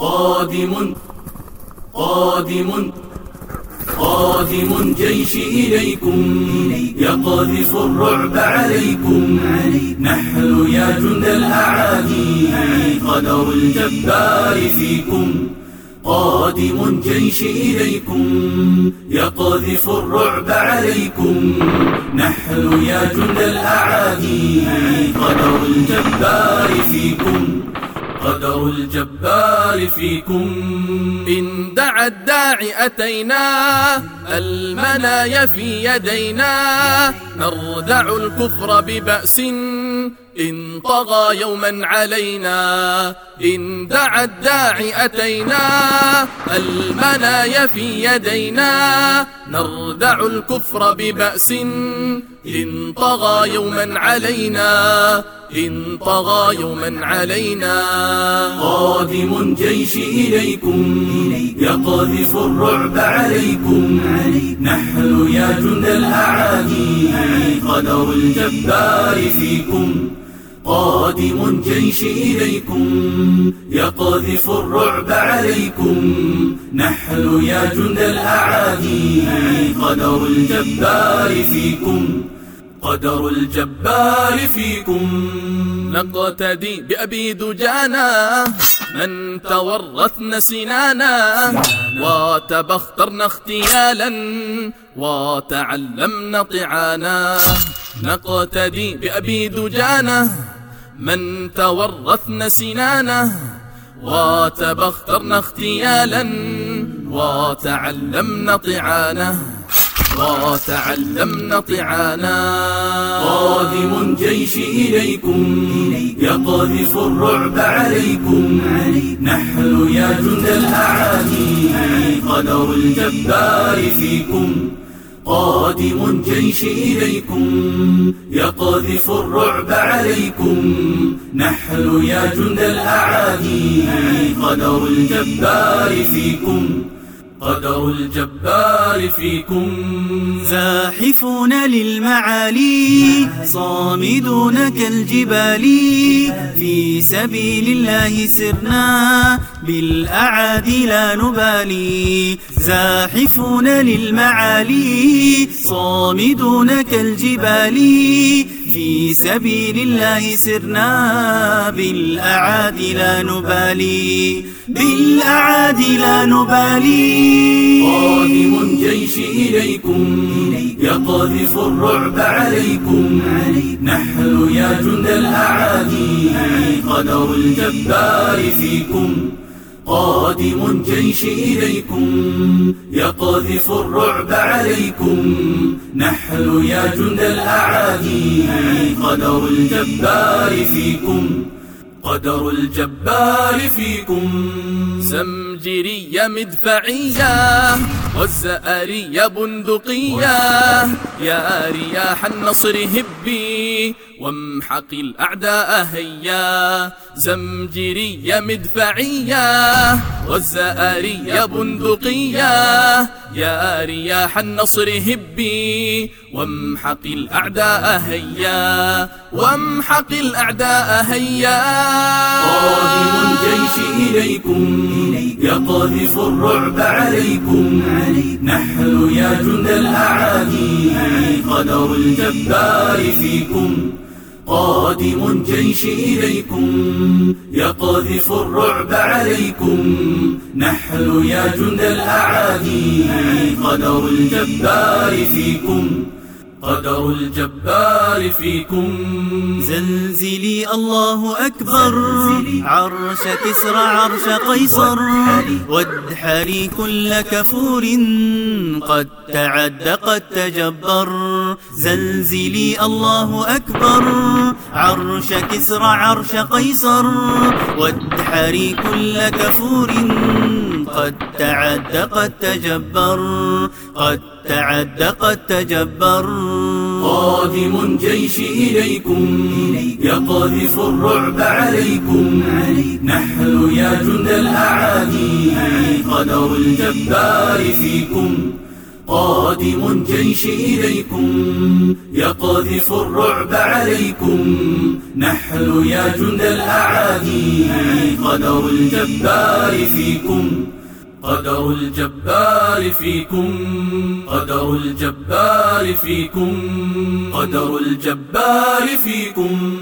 قادم قادم قادم جيش إليكم يقذف الرعب عليكم. نحن يا جند الأعادي قدر الجبار فيكم. قادم جيش إليكم يقذف الرعب عليكم. نحن يا جند الأعادي قدر الجبار فيكم. قدر الجبار فيكم إن دعا الداعي أتينا المنايا في يدينا نردع الكفر ببأس إن طغى يوما علينا. إن دعا الداعي أتينا المنايا في يدينا نردع الكفر ببأس إن طغى يوما علينا إن طغى يوما علينا. قادم جيش إليكم يقذف الرعب عليكم. نحن يا جند الأعادي قدر الجبار فيكم. قادم جيش إليكم يقذف الرعب عليكم. نحن يا جند الأعادي قدر الجبار فيكم. قدر الجبار فيكم. نقتدي بأبي دجانا. من تورثن سنانا وتبخترن اختيالا. وتعلمن طعانا. نقتدي بأبي دجانا. من تورثن سنانا وتبخترن اختيالا. وتعلمن طعانا. وتعلمن طعانا. قادم جيش إليكم. يقذف الرعب عليكم. نحن يا جند الأعادي قدر الجبار فيكم. قادم جيش إليكم. يقذف الرعب عليكم. نحن يا جند الأعادي قدر الجبار فيكم. قدر الجبار فيكم. زاحفون للمعالي صامدون كالجبال. في سبيل الله سرنا بالأعادي لا نبالي. زاحفون للمعالي صامدون كالجبال. في سبيل الله سرنا بالأعادي لا نبالي بالأعادي لا نبالي. قادم جيش إليكم يقذف الرعب عليكم. نحن يا جند الأعادي قدر الجبار فيكم. قادم جيش إليكم يقذف الرعب عليكم. نحن يا جند الأعادي قدر الجبار فيكم. قدر الجبار فيكم. زمجرية مدفعية والزأرية بندقية. يا رياح النصر هبي وامحق الأعداء هيا. زمجرية مدفعية والزأرية بندقية يا رياح النصر هبي وامحق الأعداء هيا. وامحق الأعداء هيا. قادم جيش إليكم يقذف الرعب عليكم. نحن يا جند الأعادي قدر الجبار فيكم. قادم جيش إليكم يقذف الرعب عليكم. نحن يا جند الأعادي قدر الجبار فيكم. قدر الجبار فيكم. زلزلي الله أكبر. عرش كسرى عرش قيصر. وادحري. كل كفور. قد تعد قد تجبر. زلزلي الله أكبر. عرش كسرى عرش قيصر. وادحري كل كفور. قد تعد قد تجبر قد تعد قد تجبر. قادم جيش إليكم يقذف الرعب عليكم. نحن يا جند الأعادي قدر الجبار فيكم. قادم الجيش إليكم يقذف الرعب عليكم. نحن يا جند الأعادي قدر الجبار فيكم. قدر الجبار فيكم قدر الجبار فيكم قدر الجبار فيكم.